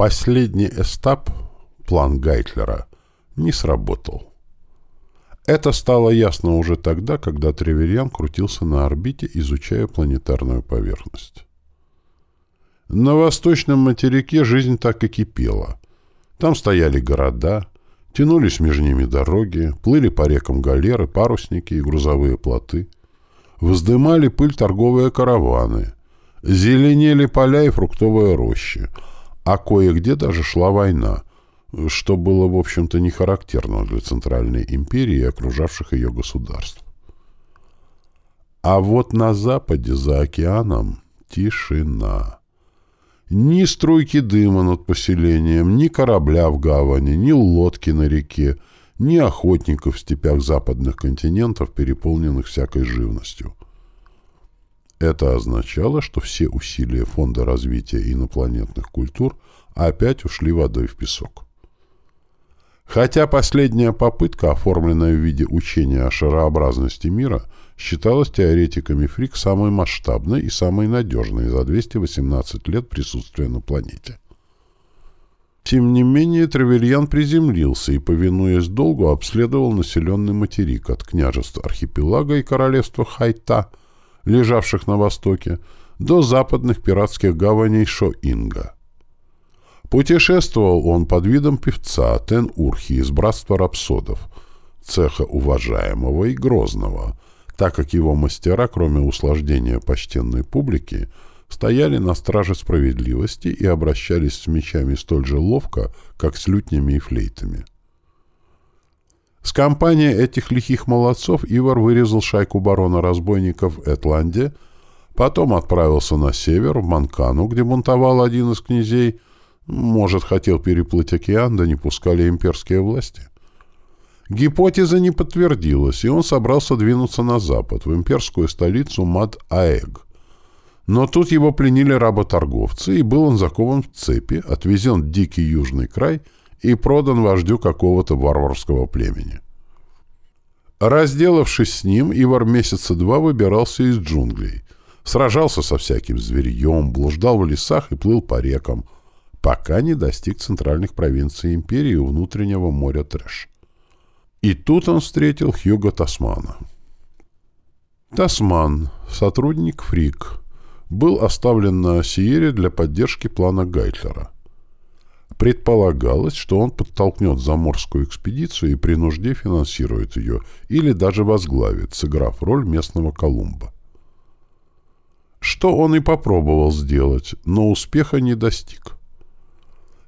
Последний эстап, план Гайтлера, не сработал. Это стало ясно уже тогда, когда Треверьян крутился на орбите, изучая планетарную поверхность. На восточном материке жизнь так и кипела. Там стояли города, тянулись между ними дороги, плыли по рекам галеры, парусники и грузовые плоты, вздымали пыль торговые караваны, зеленели поля и фруктовые рощи, а кое-где даже шла война, что было, в общем-то, не характерно для Центральной империи и окружавших ее государств. А вот на западе, за океаном, тишина. Ни струйки дыма над поселением, ни корабля в гавани, ни лодки на реке, ни охотников в степях западных континентов, переполненных всякой живностью. Это означало, что все усилия Фонда развития инопланетных культур опять ушли водой в песок. Хотя последняя попытка, оформленная в виде учения о шарообразности мира, считалась теоретиками ФРИК самой масштабной и самой надежной за 218 лет присутствия на планете. Тем не менее, Тревельян приземлился и, повинуясь долгу, обследовал населенный материк от княжества архипелага и королевства Хайта, лежавших на востоке, до западных пиратских гаваней Шоинга – Путешествовал он под видом певца Тен-Урхи из братства рапсодов, цеха уважаемого и грозного, так как его мастера, кроме услаждения почтенной публики, стояли на страже справедливости и обращались с мечами столь же ловко, как с лютнями и флейтами. С компанией этих лихих молодцов Ивар вырезал шайку баронов-разбойников в Этланде, потом отправился на север, в Манкану, где бунтовал один из князей, может, хотел переплыть океан, да не пускали имперские власти. Гипотеза не подтвердилась, и он собрался двинуться на запад, в имперскую столицу Мад-Аэг. Но тут его пленили работорговцы, и был он закован в цепи, отвезен в дикий южный край и продан вождю какого-то варварского племени. Разделавшись с ним, Ивар месяца два выбирался из джунглей, сражался со всяким зверьем, блуждал в лесах и плыл по рекам – пока не достиг центральных провинций империи у внутреннего моря Трэш. И тут он встретил Хьюга Тасмана. Тасман, сотрудник ФРИК, был оставлен на Сиере для поддержки плана Гайтлера. Предполагалось, что он подтолкнет заморскую экспедицию и при нужде финансирует ее, или даже возглавит, сыграв роль местного Колумба. Что он и попробовал сделать, но успеха не достиг.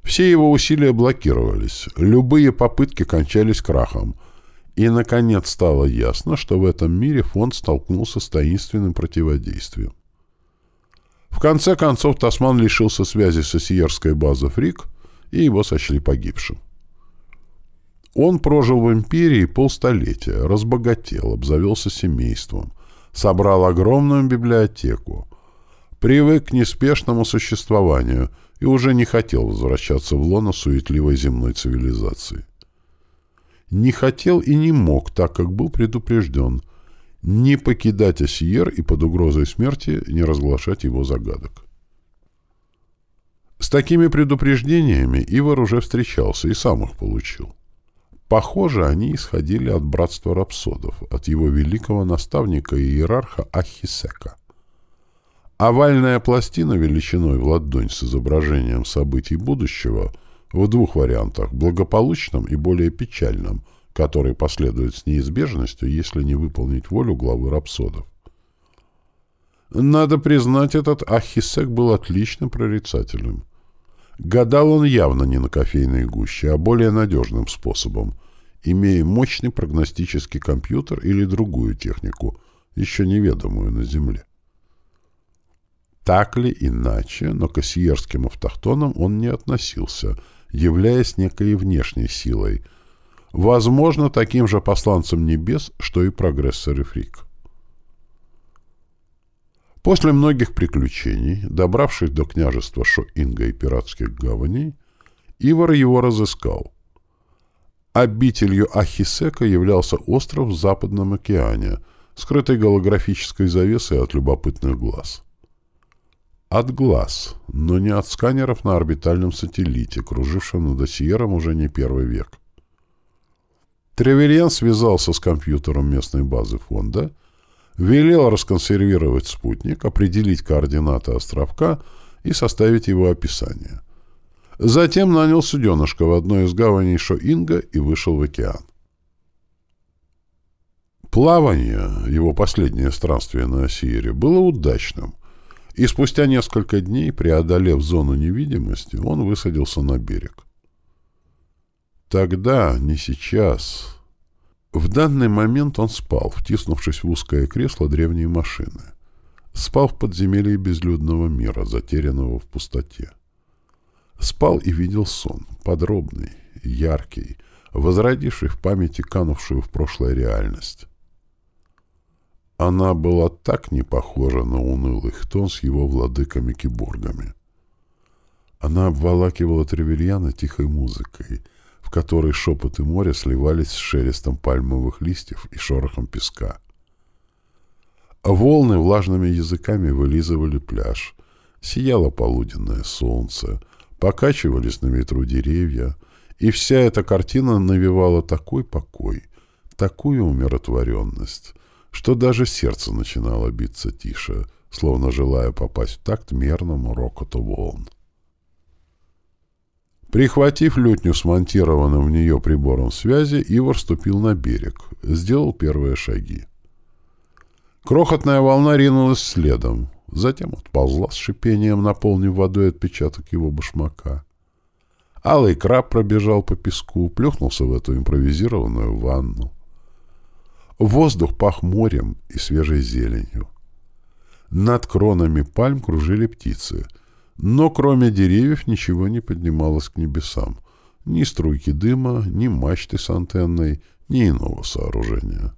Все его усилия блокировались, любые попытки кончались крахом. И, наконец, стало ясно, что в этом мире фонд столкнулся с таинственным противодействием. В конце концов, Тасман лишился связи с осиерской базой ФРИК, и его сочли погибшим. Он прожил в империи полстолетия, разбогател, обзавелся семейством, собрал огромную библиотеку, привык к неспешному существованию – и уже не хотел возвращаться в лоно суетливой земной цивилизации. Не хотел и не мог, так как был предупрежден, не покидать Осиер и под угрозой смерти не разглашать его загадок. С такими предупреждениями Ивар уже встречался и сам их получил. Похоже, они исходили от братства рапсодов, от его великого наставника и иерарха Ахисека. Овальная пластина величиной в ладонь с изображением событий будущего в двух вариантах – благополучном и более печальном, который последует с неизбежностью, если не выполнить волю главы рапсодов. Надо признать, этот Ахисек был отличным прорицателем. Гадал он явно не на кофейной гуще, а более надежным способом, имея мощный прогностический компьютер или другую технику, еще неведомую на Земле. Так ли иначе, но к осиерским автохтонам он не относился, являясь некой внешней силой, возможно, таким же посланцем небес, что и прогрессор и фрик. После многих приключений, добравшись до княжества Шоинга и пиратских гаваней, Ивар его разыскал. Обителью Ахисека являлся остров в Западном океане, скрытый голографической завесой от любопытных глаз. От глаз, но не от сканеров на орбитальном сателлите, кружившем над Осиером уже не первый век. Тревельян связался с компьютером местной базы фонда, велел расконсервировать спутник, определить координаты островка и составить его описание. Затем нанял суденышко в одной из гаваней Шоинга и вышел в океан. Плавание, его последнее странствие на Осиере, было удачным, и спустя несколько дней, преодолев зону невидимости, он высадился на берег. Тогда, не сейчас. В данный момент он спал, втиснувшись в узкое кресло древней машины. Спал в подземелье безлюдного мира, затерянного в пустоте. Спал и видел сон, подробный, яркий, возродивший в памяти канувшую в прошлое реальность. Она была так не похожа на унылый хтон с его владыками-киборгами. Она обволакивала Тревельяна тихой музыкой, которой шепоты моря сливались с шелестом пальмовых листьев и шорохом песка. Волны влажными языками вылизывали пляж. Сияло полуденное солнце, покачивались на ветру деревья, и вся эта картина навевала такой покой, такую умиротворенность, что даже сердце начинало биться тише, словно желая попасть в такт мерному рокоту волн. Прихватив лютню смонтированным в нее прибором связи, Ивар ступил на берег, сделал первые шаги. Крохотная волна ринулась следом, затем отползла с шипением, наполнив водой отпечаток его башмака. Алый краб пробежал по песку, плюхнулся в эту импровизированную ванну. Воздух пах морем и свежей зеленью. Над кронами пальм кружили птицы, но кроме деревьев ничего не поднималось к небесам. Ни струйки дыма, ни мачты с антенной, ни иного сооружения.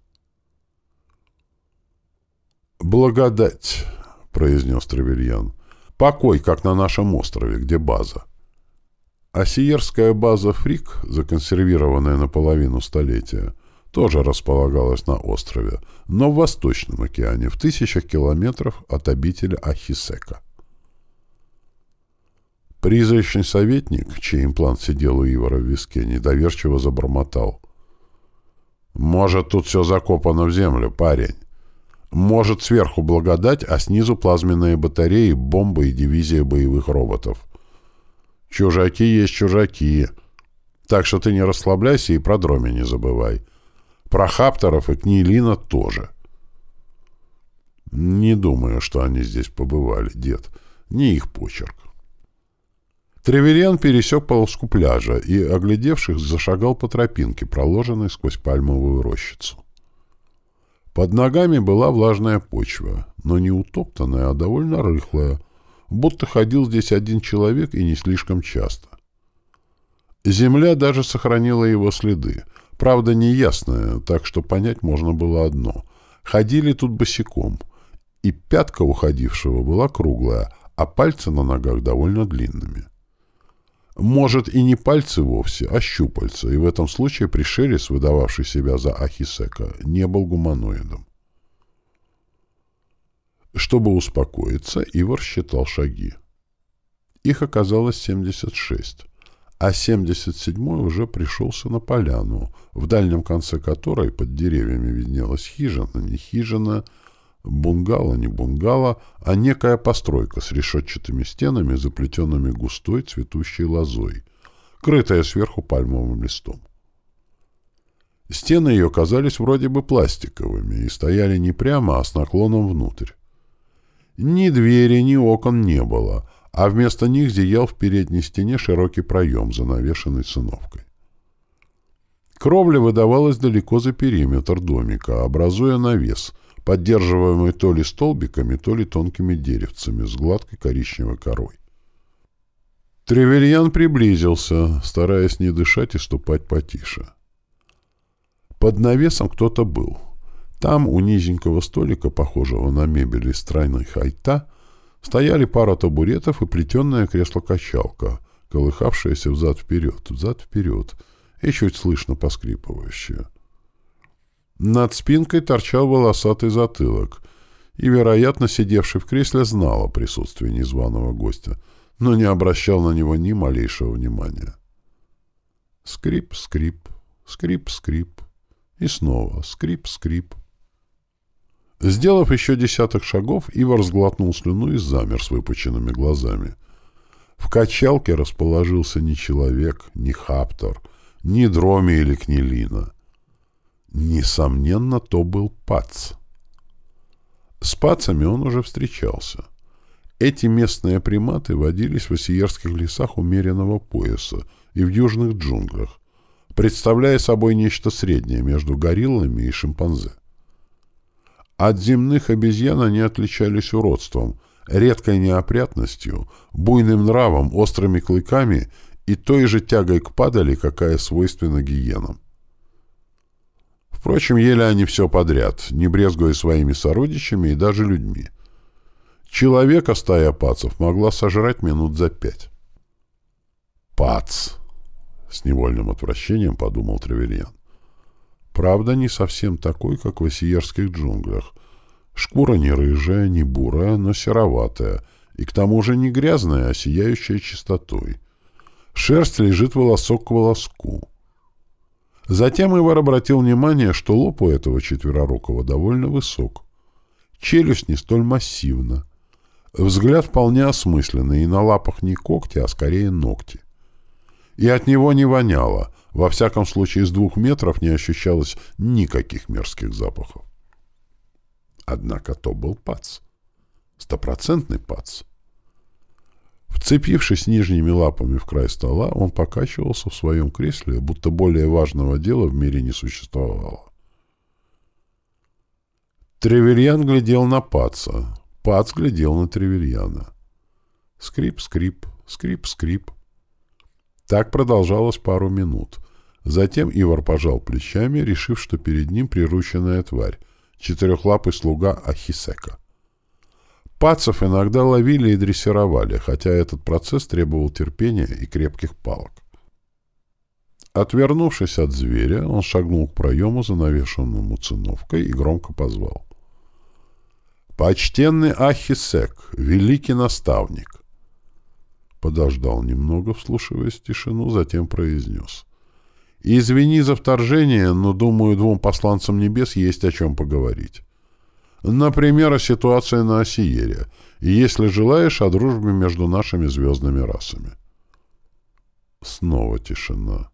«Благодать», — произнес Тревельян. «Покой, как на нашем острове, где база». Осиерская база «Фрик», законсервированная наполовину столетия, тоже располагалась на острове, но в Восточном океане, в тысячах километров от обители Ахисека. Призрачный советник, чей имплант сидел у Ивара в виске, недоверчиво забормотал. «Может, тут все закопано в землю, парень. Может, сверху благодать, а снизу плазменные батареи, бомбы и дивизия боевых роботов. Чужаки есть чужаки. Так что ты не расслабляйся и про дроме не забывай. Про Хапторов и Книлина тоже. Не думаю, что они здесь побывали, дед. Не их почерк. Треверян пересек полоску пляжа и, оглядевшись, зашагал по тропинке, проложенной сквозь пальмовую рощицу. Под ногами была влажная почва, но не утоптанная, а довольно рыхлая, будто ходил здесь один человек и не слишком часто. Земля даже сохранила его следы, Правда, неясная, так что понять можно было одно. Ходили тут босиком, и пятка уходившего была круглая, а пальцы на ногах довольно длинными. Может, и не пальцы вовсе, а щупальца, и в этом случае пришелец, выдававший себя за Ахисека, не был гуманоидом. Чтобы успокоиться, Ивар считал шаги. Их оказалось 76 а 77-й уже пришелся на поляну, в дальнем конце которой под деревьями виднелась хижина, не хижина, бунгало, не бунгало, а некая постройка с решетчатыми стенами, заплетенными густой цветущей лозой, крытая сверху пальмовым листом. Стены ее казались вроде бы пластиковыми и стояли не прямо, а с наклоном внутрь. Ни двери, ни окон не было, а вместо них зиял в передней стене широкий проем, занавешенный циновкой. Кровля выдавалась далеко за периметр домика, образуя навес, поддерживаемый то ли столбиками, то ли тонкими деревцами с гладкой коричневой корой. Тревельян приблизился, стараясь не дышать и ступать потише. Под навесом кто-то был. Там, у низенького столика, похожего на мебель из тройной хайта, Стояли пара табуретов и плетеное кресло-качалка, колыхавшееся взад-вперед, взад-вперед, и чуть слышно поскрипывающее. Над спинкой торчал волосатый затылок. и, вероятно, сидевший в кресле знал о присутствии незваного гостя, но не обращал на него ни малейшего внимания. Скрип, скрип, скрип, скрип. И снова скрип, скрип. Сделав еще десяток шагов, Ивар сглотнул слюну и замер с выпученными глазами. В качалке расположился не человек, не хаптор, не дроми или кнелина. Несомненно, то был пац. С пацами он уже встречался. Эти местные приматы водились в осиерских лесах умеренного пояса и в южных джунглях, представляя собой нечто среднее между гориллами и шимпанзе. От земных обезьян они отличались уродством, редкой неопрятностью, буйным нравом, острыми клыками и той же тягой к падали, какая свойственна гиенам. Впрочем, ели они все подряд, не брезгуя своими сородичами и даже людьми. Человека стая пацев могла сожрать минут за пять. «Пац!» — с невольным отвращением подумал Тревельян. Правда, не совсем такой, как в осиерских джунглях. Шкура не рыжая, не бурая, но сероватая, и к тому же не грязная, а сияющая чистотой. Шерсть лежит волосок к волоску. Затем Ивар обратил внимание, что лоб у этого четверорукого довольно высок. Челюсть не столь массивна. Взгляд вполне осмысленный, и на лапах не когти, а скорее ногти. И от него не воняло, во всяком случае, с двух метров не ощущалось никаких мерзких запахов. Однако то был пац. Стопроцентный пац. Вцепившись нижними лапами в край стола, он покачивался в своем кресле, будто более важного дела в мире не существовало. Тревельян глядел на Паца. Пац глядел на Тревельяна. Скрип-скрип, скрип-скрип. Так продолжалось пару минут. Затем Ивар пожал плечами, решив, что перед ним прирученная тварь, четырехлапый слуга Ахисека. Пацев иногда ловили и дрессировали, хотя этот процесс требовал терпения и крепких палок. Отвернувшись от зверя, он шагнул к проему, занавешенному циновкой, и громко позвал. «Почтенный Ахисек, великий наставник!» Подождал немного, вслушиваясь в тишину, затем произнес. «Извини за вторжение, но, думаю, двум посланцам небес есть о чем поговорить. Например, о ситуации на Осиере, и, если желаешь, о дружбе между нашими звездными расами». Снова тишина.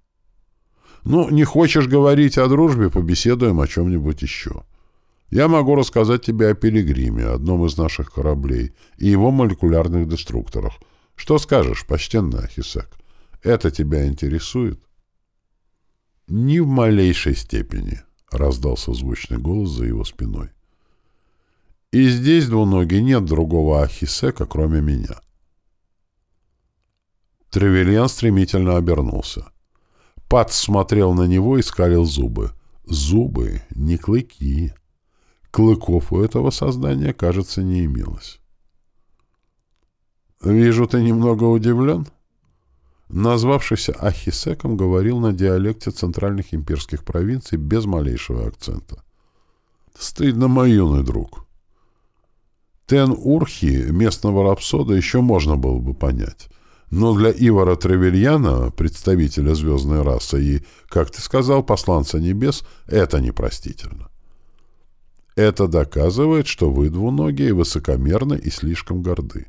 «Ну, не хочешь говорить о дружбе, побеседуем о чем-нибудь еще». Я могу рассказать тебе о Пилигриме, одном из наших кораблей, и его молекулярных деструкторах, что скажешь, почтенный Ахисек? Это тебя интересует? Ни в малейшей степени, раздался звучный голос за его спиной. И здесь, двуногий, нет другого Ахисека, кроме меня. Тревельян стремительно обернулся. Пат смотрел на него и скалил зубы. Зубы, не клыки. Клыков у этого создания, кажется, не имелось. «Вижу, ты немного удивлен?» Назвавшийся Ахисеком говорил на диалекте центральных имперских провинций без малейшего акцента. «Стыдно, мой юный друг». Тен-Урхи, местного рапсода, еще можно было бы понять. Но для Ивара Тревельяна, представителя звездной расы и, как ты сказал, посланца небес, это непростительно. Это доказывает, что вы двуногие высокомерны и слишком горды.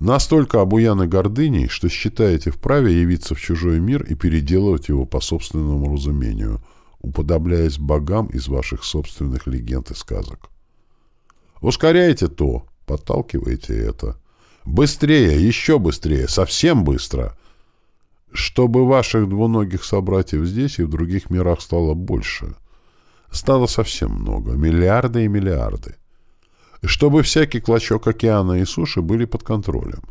Настолько обуяны гордыней, что считаете вправе явиться в чужой мир и переделывать его по собственному разумению, уподобляясь богам из ваших собственных легенд и сказок. Ускоряйте то, подталкивайте это. Быстрее, еще быстрее, совсем быстро. Чтобы ваших двуногих собратьев здесь и в других мирах стало больше. Стало совсем много, миллиарды и миллиарды чтобы всякий клочок океана и суши были под контролем,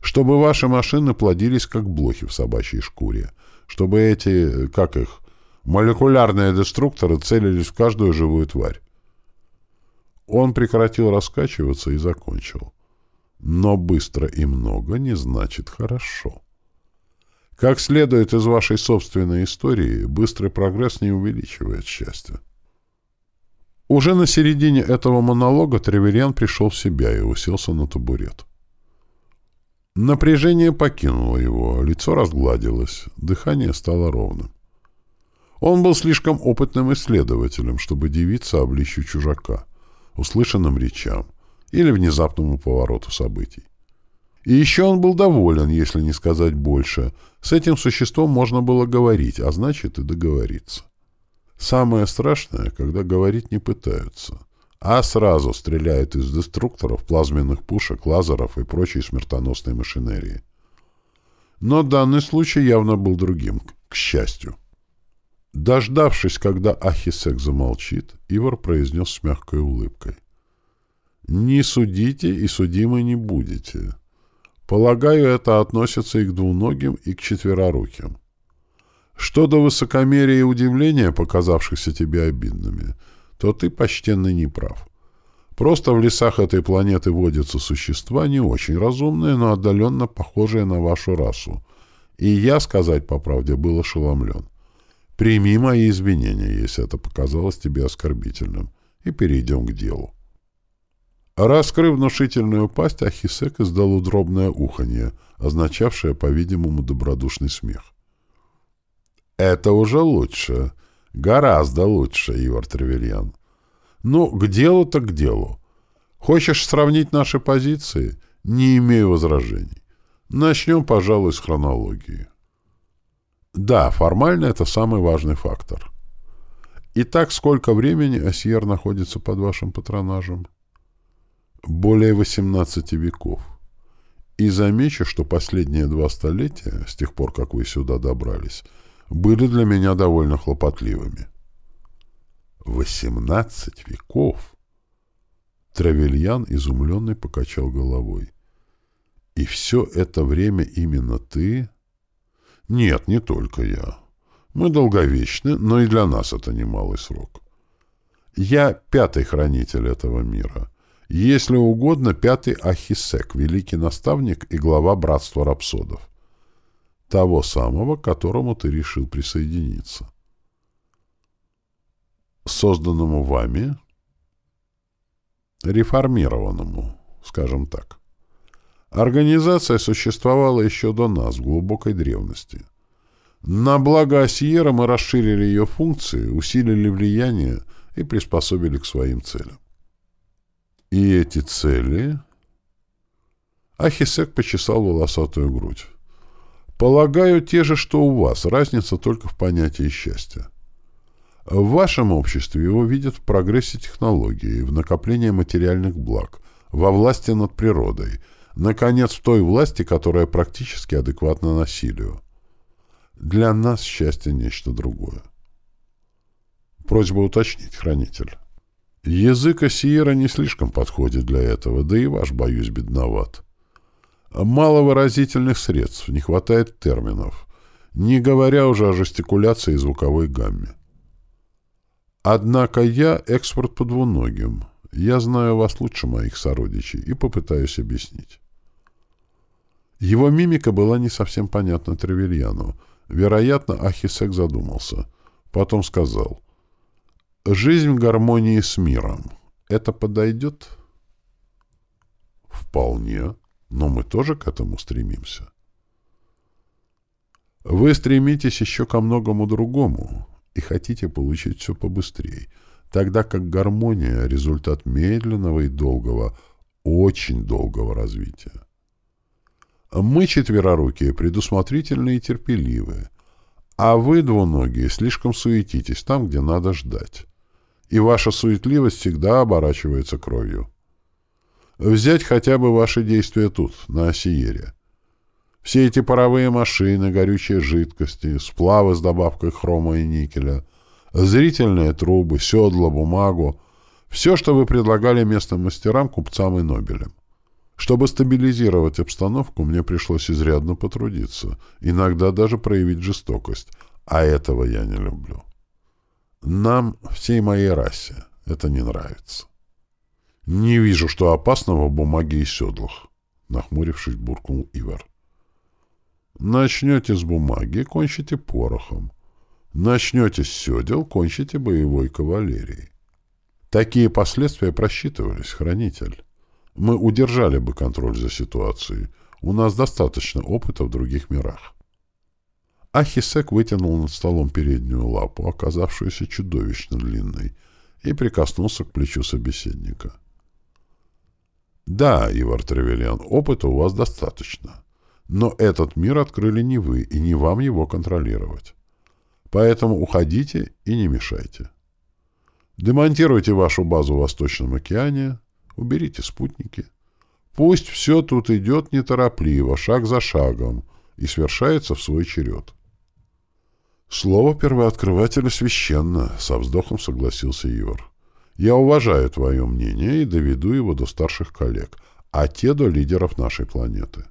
чтобы ваши машины плодились как блохи в собачьей шкуре, чтобы эти, как их, молекулярные деструкторы целились в каждую живую тварь. Он прекратил раскачиваться и закончил. Но быстро и много не значит хорошо. Как следует из вашей собственной истории, быстрый прогресс не увеличивает счастья. Уже на середине этого монолога Треверьян пришел в себя и уселся на табурет. Напряжение покинуло его, лицо разгладилось, дыхание стало ровным. Он был слишком опытным исследователем, чтобы дивиться обличью чужака, услышанным речам или внезапному повороту событий. И еще он был доволен, если не сказать больше. С этим существом можно было говорить, а значит и договориться. Самое страшное, когда говорить не пытаются, а сразу стреляют из деструкторов, плазменных пушек, лазеров и прочей смертоносной машинерии. Но данный случай явно был другим, к счастью. Дождавшись, когда Ахисек замолчит, Ивар произнес с мягкой улыбкой. «Не судите и судимы не будете. Полагаю, это относится и к двуногим, и к четвероруким. Что до высокомерия и удивления, показавшихся тебе обидными, то ты, почтенный, не прав. Просто в лесах этой планеты водятся существа не очень разумные, но отдаленно похожие на вашу расу. И я, сказать по правде, был ошеломлен. Прими мои извинения, если это показалось тебе оскорбительным, и перейдем к делу. Раскрыв внушительную пасть, Ахисек издал удробное уханье, означавшее, по-видимому, добродушный смех. «Это уже лучше. Гораздо лучше, Ивар Тревельян. Ну, к делу так к делу. Хочешь сравнить наши позиции? Не имею возражений. Начнем, пожалуй, с хронологии. Да, формально это самый важный фактор. Итак, сколько времени Осьер находится под вашим патронажем? Более 18 веков. И замечу, что последние два столетия, с тех пор, как вы сюда добрались, были для меня довольно хлопотливыми. «Восемнадцать веков!» Травельян, изумленный, покачал головой. «И все это время именно ты?» «Нет, не только я. Мы долговечны, но и для нас это немалый срок. Я пятый хранитель этого мира. Если угодно, пятый Ахисек, великий наставник и глава братства рапсодов. Того самого, к которому ты решил присоединиться. Созданному вами, реформированному, скажем так. Организация существовала еще до нас, в глубокой древности. На благо Осиера мы расширили ее функции, усилили влияние и приспособили к своим целям. И эти цели... Ахисек почесал волосатую грудь. Полагаю, те же, что у вас, разница только в понятии счастья. В вашем обществе его видят в прогрессе технологии, в накоплении материальных благ, во власти над природой, наконец, в той власти, которая практически адекватна насилию. Для нас счастье — нечто другое. Просьба уточнить, хранитель. Язык Осиера не слишком подходит для этого, да и ваш, боюсь, бедноват. Мало выразительных средств, не хватает терминов, не говоря уже о жестикуляции и звуковой гамме. Однако я экспорт по двуногим. Я знаю вас лучше моих сородичей и попытаюсь объяснить. Его мимика была не совсем понятна Тревельяну. Вероятно, Ахисек задумался. Потом сказал. «Жизнь в гармонии с миром. Это подойдет?» «Вполне», но мы тоже к этому стремимся. Вы стремитесь еще ко многому другому и хотите получить все побыстрее, тогда как гармония — результат медленного и долгого, очень долгого развития. Мы, четверорукие, предусмотрительные и терпеливые, а вы, двуногие, слишком суетитесь там, где надо ждать. И ваша суетливость всегда оборачивается кровью. Взять хотя бы ваши действия тут, на Осиере. Все эти паровые машины, горючие жидкости, сплавы с добавкой хрома и никеля, зрительные трубы, седла, бумагу — все, что вы предлагали местным мастерам, купцам и нобелям. Чтобы стабилизировать обстановку, мне пришлось изрядно потрудиться, иногда даже проявить жестокость, а этого я не люблю. Нам, всей моей расе, это не нравится. «Не вижу, что опасного в бумаге и седлах», — нахмурившись, буркнул Ивар. «Начнете с бумаги, кончите порохом. Начнете с седел, кончите боевой кавалерией. Такие последствия просчитывались, хранитель. Мы удержали бы контроль за ситуацией. У нас достаточно опыта в других мирах. Ахисек вытянул над столом переднюю лапу, оказавшуюся чудовищно длинной, и прикоснулся к плечу собеседника. «Да, Ивар Тревельян, опыта у вас достаточно. Но этот мир открыли не вы, и не вам его контролировать. Поэтому уходите и не мешайте. Демонтируйте вашу базу в Восточном океане, уберите спутники. Пусть все тут идет неторопливо, шаг за шагом, и свершается в свой черед. Слово первооткрывателя священно, со вздохом согласился Ивар. Я уважаю твое мнение и доведу его до старших коллег, а те до лидеров нашей планеты.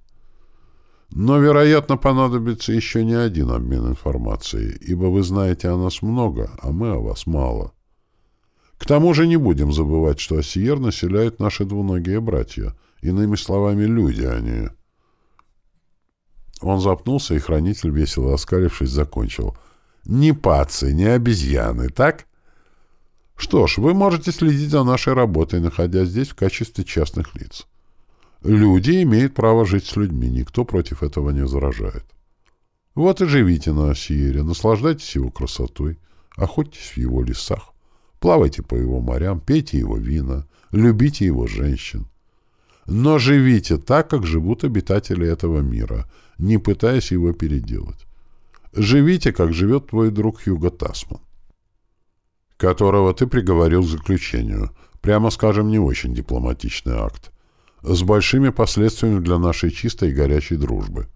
Но, вероятно, понадобится еще не один обмен информацией, ибо вы знаете о нас много, а мы о вас мало. К тому же не будем забывать, что Осиер населяют наши двуногие братья, иными словами, люди, они. Он запнулся, и хранитель, весело оскалившись, закончил. «Не пацы, не обезьяны, так?» «Что ж, вы можете следить за нашей работой, находясь здесь в качестве частных лиц». Люди имеют право жить с людьми, никто против этого не возражает. Вот и живите на Осиере, наслаждайтесь его красотой, охотьтесь в его лесах, плавайте по его морям, пейте его вина, любите его женщин. Но живите так, как живут обитатели этого мира, не пытаясь его переделать. Живите, как живет твой друг Хьюго Тасман, которого ты приговорил к заключению. Прямо скажем, не очень дипломатичный акт с большими последствиями для нашей чистой и горячей дружбы.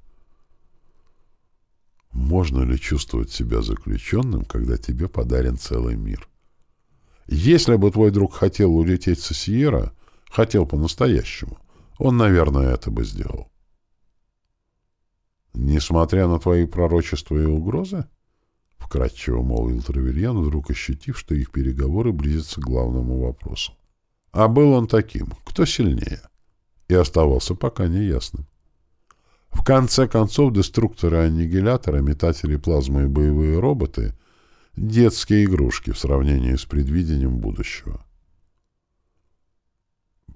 Можно ли чувствовать себя заключенным, когда тебе подарен целый мир? Если бы твой друг хотел улететь со Сиера, хотел по-настоящему, он, наверное, это бы сделал. Несмотря на твои пророчества и угрозы? Вкратчиво молвил Травельян, вдруг ощутив, что их переговоры близятся к главному вопросу. А был он таким. Кто сильнее? — и оставался пока неясным. В конце концов, деструкторы-аннигиляторы, метатели плазмы и боевые роботы — детские игрушки в сравнении с предвидением будущего.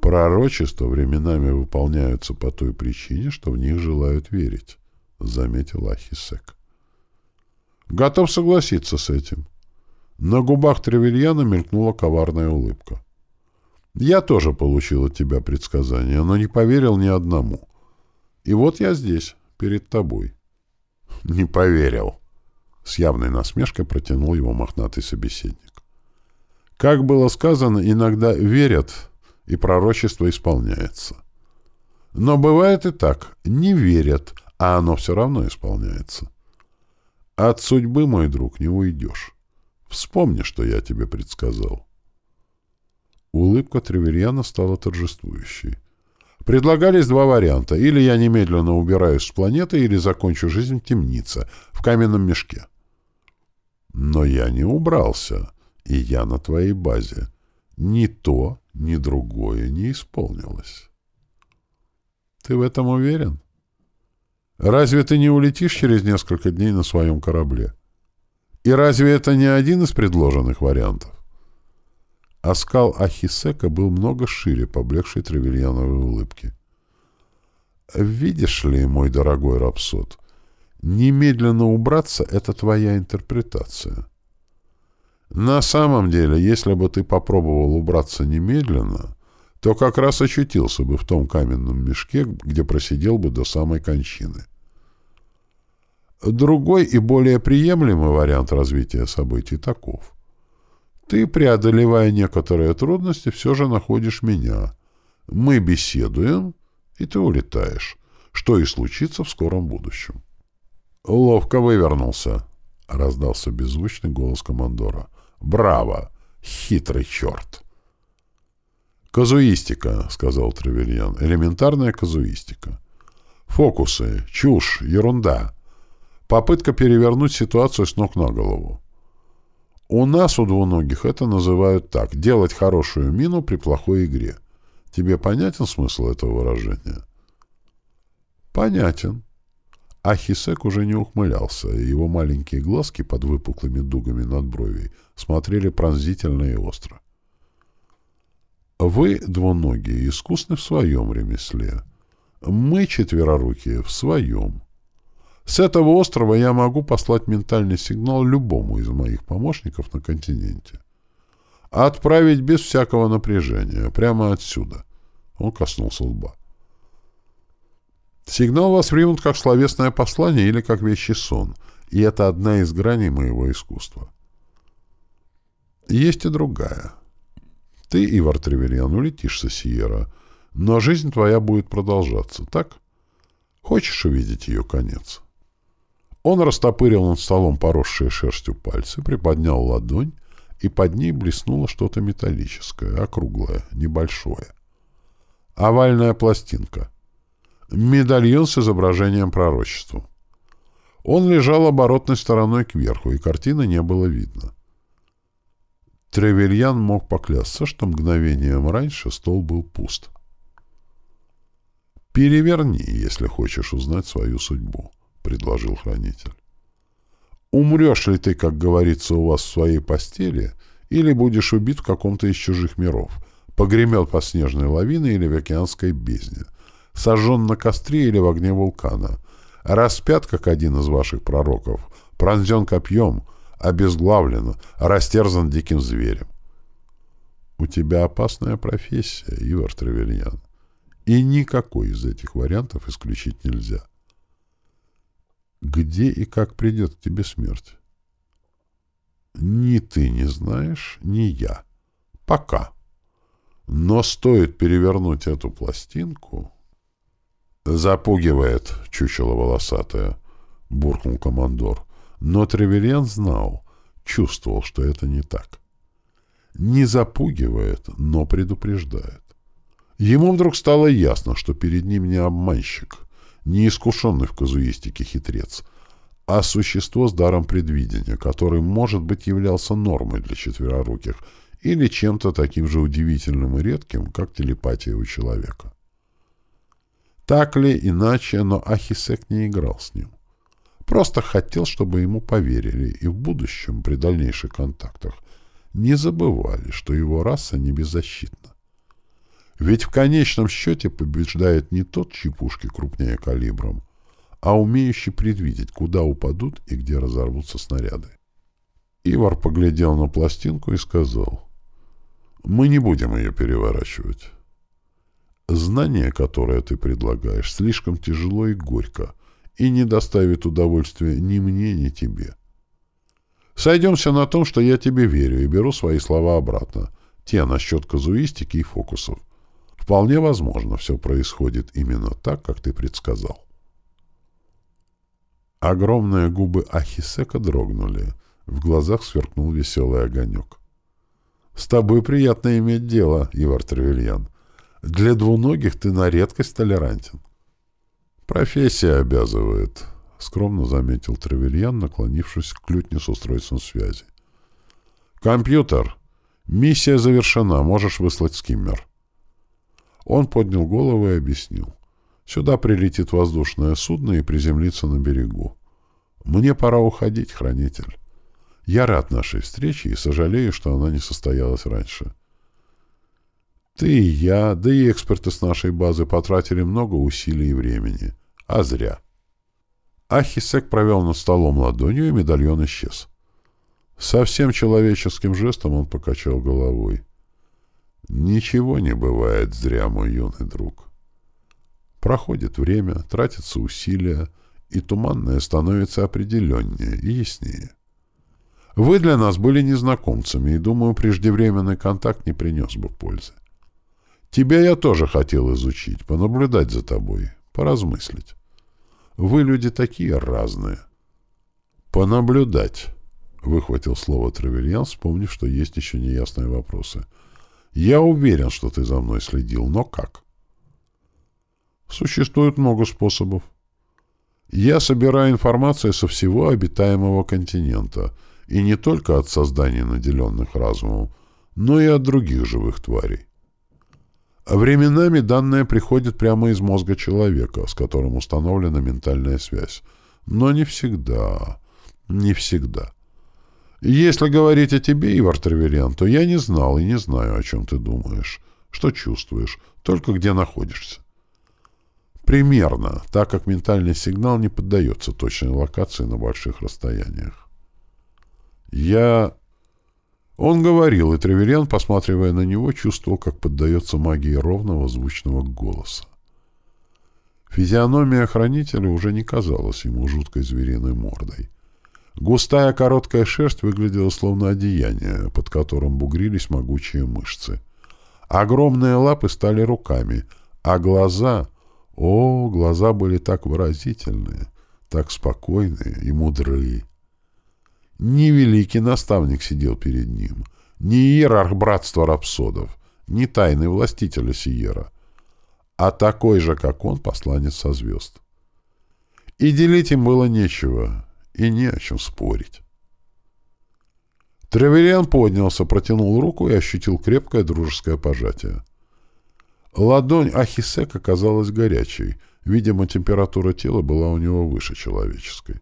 Пророчества временами выполняются по той причине, что в них желают верить, — заметил Ахисек. Готов согласиться с этим. На губах Тревельяна мелькнула коварная улыбка. Я тоже получил от тебя предсказание, но не поверил ни одному. И вот я здесь, перед тобой. Не поверил. С явной насмешкой протянул его мохнатый собеседник. Как было сказано, иногда верят, и пророчество исполняется. Но бывает и так. Не верят, а оно все равно исполняется. От судьбы, мой друг, не уйдешь. Вспомни, что я тебе предсказал. Улыбка Треверьяна стала торжествующей. Предлагались два варианта. Или я немедленно убираюсь с планеты, или закончу жизнь в темнице, в каменном мешке. Но я не убрался, и я на твоей базе. Ни то, ни другое не исполнилось. Ты в этом уверен? Разве ты не улетишь через несколько дней на своем корабле? И разве это не один из предложенных вариантов? Оскал а Ахисека был много шире поблекшей Тревельяновой улыбки. «Видишь ли, мой дорогой Рапсод, немедленно убраться — это твоя интерпретация. На самом деле, если бы ты попробовал убраться немедленно, то как раз очутился бы в том каменном мешке, где просидел бы до самой кончины. Другой и более приемлемый вариант развития событий таков — ты, преодолевая некоторые трудности, все же находишь меня. Мы беседуем, и ты улетаешь, что и случится в скором будущем. Ловко вывернулся, — раздался беззвучный голос командора. Браво! Хитрый черт! «Казуистика», — сказал Тревельян. «Элементарная казуистика. Фокусы, чушь, ерунда. Попытка перевернуть ситуацию с ног на голову. У нас, у двуногих, это называют так — делать хорошую мину при плохой игре. Тебе понятен смысл этого выражения? Понятен. А Хисек уже не ухмылялся, и его маленькие глазки под выпуклыми дугами над бровей смотрели пронзительно и остро. Вы, двуногие, искусны в своем ремесле. Мы, четверорукие, в своем. С этого острова я могу послать ментальный сигнал любому из моих помощников на континенте. Отправить без всякого напряжения, прямо отсюда. Он коснулся лба. Сигнал воспримут как словесное послание или как вещий сон, и это одна из граней моего искусства. Есть и другая. Ты, Ивар Тревельян, улетишь со Сиера, но жизнь твоя будет продолжаться, так? Хочешь увидеть ее конец? Он растопырил над столом поросшие шерстью пальцы, приподнял ладонь, и под ней блеснуло что-то металлическое, округлое, небольшое. Овальная пластинка. Медальон с изображением пророчества. Он лежал оборотной стороной кверху, и картины не было видно. Тревельян мог поклясться, что мгновением раньше стол был пуст. «Переверни, если хочешь узнать свою судьбу», — предложил хранитель. «Умрешь ли ты, как говорится у вас в своей постели, или будешь убит в каком-то из чужих миров, погремел по снежной лавине или в океанской бездне, сожжен на костре или в огне вулкана, распят, как один из ваших пророков, пронзен копьем, обезглавлен, растерзан диким зверем. У тебя опасная профессия, Ивар Тревельян, и никакой из этих вариантов исключить нельзя. Где и как придет к тебе смерть? Ни ты не знаешь, ни я. Пока. Но стоит перевернуть эту пластинку... «Запугивает, чучело волосатое», — буркнул командор. Но Тревельян знал, чувствовал, что это не так. Не запугивает, но предупреждает. Ему вдруг стало ясно, что перед ним не обманщик, не искушенный в казуистике хитрец, а существо с даром предвидения, который, может быть, являлся нормой для четвероруких или чем-то таким же удивительным и редким, как телепатия у человека. Так ли, иначе, но Ахисек не играл с ним. Просто хотел, чтобы ему поверили и в будущем, при дальнейших контактах, не забывали, что его раса не беззащитна. Ведь в конечном счете побеждает не тот, чьи пушки крупнее калибром, а умеющий предвидеть, куда упадут и где разорвутся снаряды. Ивар поглядел на пластинку и сказал, «Мы не будем ее переворачивать. Знание, которое ты предлагаешь, слишком тяжело и горько, и не доставит удовольствия ни мне, ни тебе. Сойдемся на том, что я тебе верю и беру свои слова обратно, те насчет казуистики и фокусов. Вполне возможно, все происходит именно так, как ты предсказал. Огромные губы Ахисека дрогнули. В глазах сверкнул веселый огонек. — С тобой приятно иметь дело, Ивар Тревельян. Для двуногих ты на редкость толерантен. — Профессия обязывает, — скромно заметил Тревельян, наклонившись к лютне с устройством связи. — Компьютер. Миссия завершена. Можешь выслать скиммер. Он поднял голову и объяснил. Сюда прилетит воздушное судно и приземлится на берегу. Мне пора уходить, хранитель. Я рад нашей встрече и сожалею, что она не состоялась раньше. Ты и я, да и эксперты с нашей базы потратили много усилий и времени. А зря. Ахисек провел над столом ладонью, и медальон исчез. Совсем человеческим жестом он покачал головой. Ничего не бывает зря, мой юный друг. Проходит время, тратятся усилия, и туманное становится определеннее и яснее. Вы для нас были незнакомцами, и, думаю, преждевременный контакт не принес бы пользы. Тебя я тоже хотел изучить, понаблюдать за тобой, поразмыслить. Вы люди такие разные. Понаблюдать, — выхватил слово Травельян, вспомнив, что есть еще неясные вопросы. Я уверен, что ты за мной следил, но как? Существует много способов. Я собираю информацию со всего обитаемого континента, и не только от созданий наделенных разумом, но и от других живых тварей. А временами данные приходят прямо из мозга человека, с которым установлена ментальная связь. Но не всегда. Не всегда. Если говорить о тебе, Ивар Тревельян, то я не знал и не знаю, о чем ты думаешь. что чувствуешь, только где находишься. Примерно, так как ментальный сигнал не поддается точной локации на больших расстояниях. Я... Он говорил, и Треверян, посматривая на него, чувствовал, как поддается магии ровного звучного голоса. Физиономия хранителя уже не казалась ему жуткой звериной мордой. Густая короткая шерсть выглядела словно одеяние, под которым бугрились могучие мышцы. Огромные лапы стали руками, а глаза... О, глаза были так выразительные, так спокойные и мудрые. Не великий наставник сидел перед ним, не иерарх братства рапсодов, не тайный властитель Сиера, а такой же, как он, посланец со звезд. И делить им было нечего, и не о чем спорить. Тревериан поднялся, протянул руку и ощутил крепкое дружеское пожатие. Ладонь Ахисека казалась горячей. Видимо, температура тела была у него выше человеческой.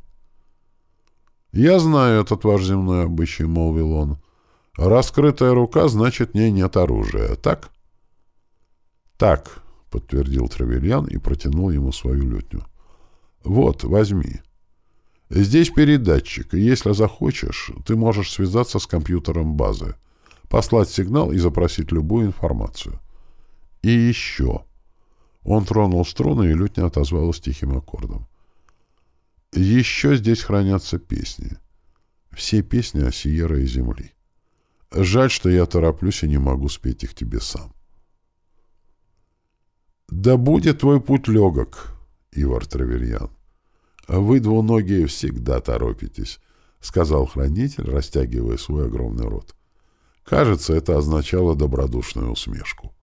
«Я знаю этот ваш земной обычай», — молвил он. «Раскрытая рука, значит, в ней нет оружия, так?» «Так», — подтвердил Травельян и протянул ему свою лютню. «Вот, возьми. Здесь передатчик, и если захочешь, ты можешь связаться с компьютером базы, послать сигнал и запросить любую информацию. И еще». Он тронул струны, и лютня отозвалась тихим аккордом. Еще здесь хранятся песни. Все песни о Сиера и Земли. Жаль, что я тороплюсь и не могу спеть их тебе сам. «Да будет твой путь легок, Ивар Траверьян. Вы, двуногие, всегда торопитесь», — сказал хранитель, растягивая свой огромный рот. Кажется, это означало добродушную усмешку.